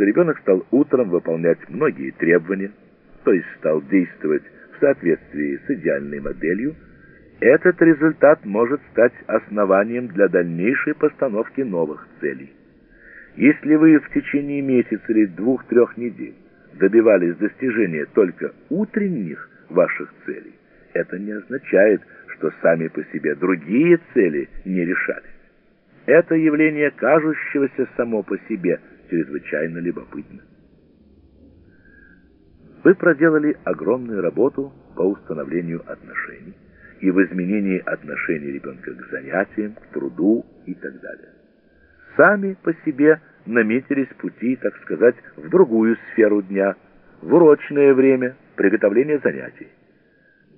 что ребенок стал утром выполнять многие требования, то есть стал действовать в соответствии с идеальной моделью, этот результат может стать основанием для дальнейшей постановки новых целей. Если вы в течение месяца или двух-трех недель добивались достижения только утренних ваших целей, это не означает, что сами по себе другие цели не решались. Это явление кажущегося само по себе чрезвычайно любопытно. Вы проделали огромную работу по установлению отношений и в изменении отношений ребенка к занятиям, к труду и так далее. Сами по себе наметились пути, так сказать, в другую сферу дня, в урочное время, приготовление занятий.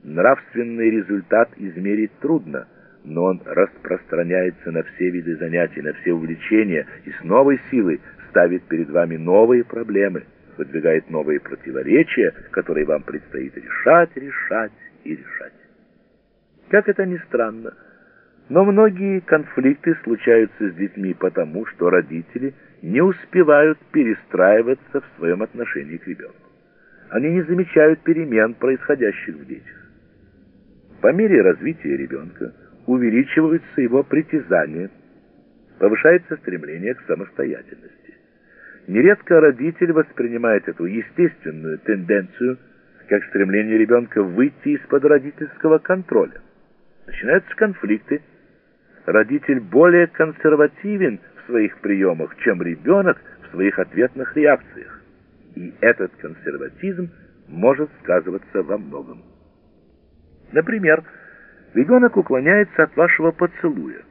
Нравственный результат измерить трудно, но он распространяется на все виды занятий, на все увлечения и с новой силой ставит перед вами новые проблемы, выдвигает новые противоречия, которые вам предстоит решать, решать и решать. Как это ни странно, но многие конфликты случаются с детьми потому, что родители не успевают перестраиваться в своем отношении к ребенку. Они не замечают перемен, происходящих в детях. По мере развития ребенка увеличиваются его притязания, повышается стремление к самостоятельности. Нередко родитель воспринимает эту естественную тенденцию как стремление ребенка выйти из-под родительского контроля. Начинаются конфликты. Родитель более консервативен в своих приемах, чем ребенок в своих ответных реакциях. И этот консерватизм может сказываться во многом. Например, ребенок уклоняется от вашего поцелуя,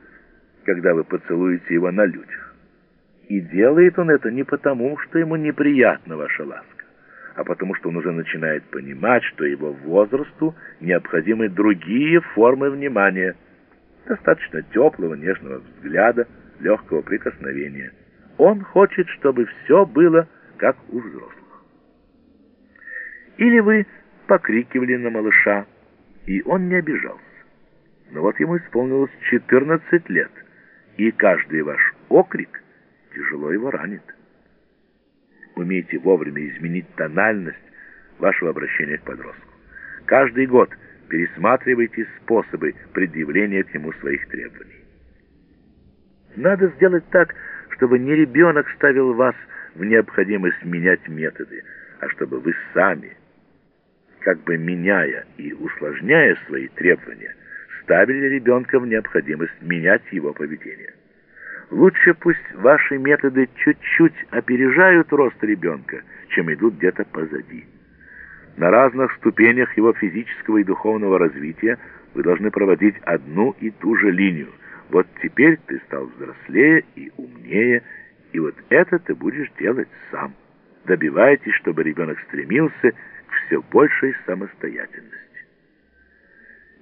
когда вы поцелуете его на людях. И делает он это не потому, что ему неприятна ваша ласка а потому что он уже начинает понимать, что его возрасту необходимы другие формы внимания, достаточно теплого, нежного взгляда, легкого прикосновения. Он хочет, чтобы все было как у взрослых. Или вы покрикивали на малыша, и он не обижался. Но вот ему исполнилось 14 лет, и каждый ваш окрик тяжело его ранит умейте вовремя изменить тональность вашего обращения к подростку. Каждый год пересматривайте способы предъявления к нему своих требований. Надо сделать так, чтобы не ребенок ставил вас в необходимость менять методы, а чтобы вы сами, как бы меняя и усложняя свои требования, ставили ребенка в необходимость менять его поведение. Лучше пусть ваши методы чуть-чуть опережают рост ребенка, чем идут где-то позади. На разных ступенях его физического и духовного развития вы должны проводить одну и ту же линию. Вот теперь ты стал взрослее и умнее, и вот это ты будешь делать сам. Добивайтесь, чтобы ребенок стремился к все большей самостоятельности.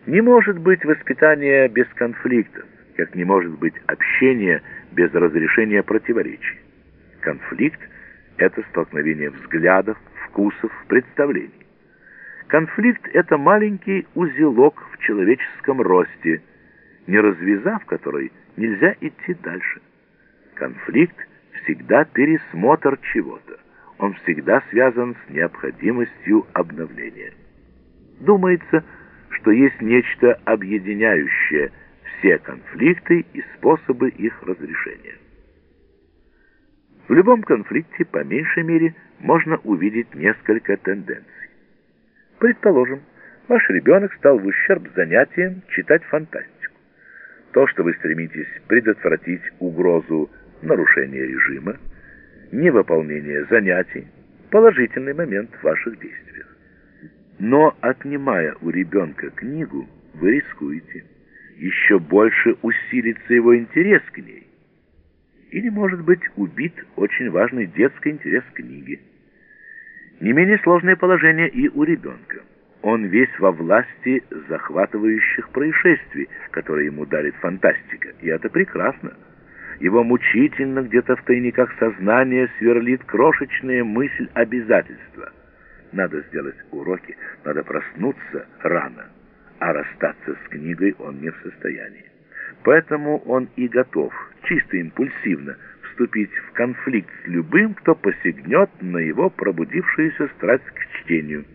Не может быть воспитания без конфликтов как не может быть общения без разрешения противоречий. Конфликт — это столкновение взглядов, вкусов, представлений. Конфликт — это маленький узелок в человеческом росте, не развязав который нельзя идти дальше. Конфликт всегда пересмотр чего-то. Он всегда связан с необходимостью обновления. Думается, что есть нечто объединяющее – все конфликты и способы их разрешения. В любом конфликте, по меньшей мере, можно увидеть несколько тенденций. Предположим, ваш ребенок стал в ущерб занятиям читать фантастику. То, что вы стремитесь предотвратить угрозу нарушения режима, невыполнения занятий, положительный момент в ваших действиях. Но отнимая у ребенка книгу, вы рискуете еще больше усилится его интерес к ней. Или, может быть, убит очень важный детский интерес к книге. Не менее сложное положение и у ребенка. Он весь во власти захватывающих происшествий, которые ему дарит фантастика, и это прекрасно. Его мучительно где-то в тайниках сознания сверлит крошечная мысль обязательства. Надо сделать уроки, надо проснуться рано а расстаться с книгой он не в состоянии. Поэтому он и готов, чисто импульсивно, вступить в конфликт с любым, кто посягнет на его пробудившуюся страсть к чтению.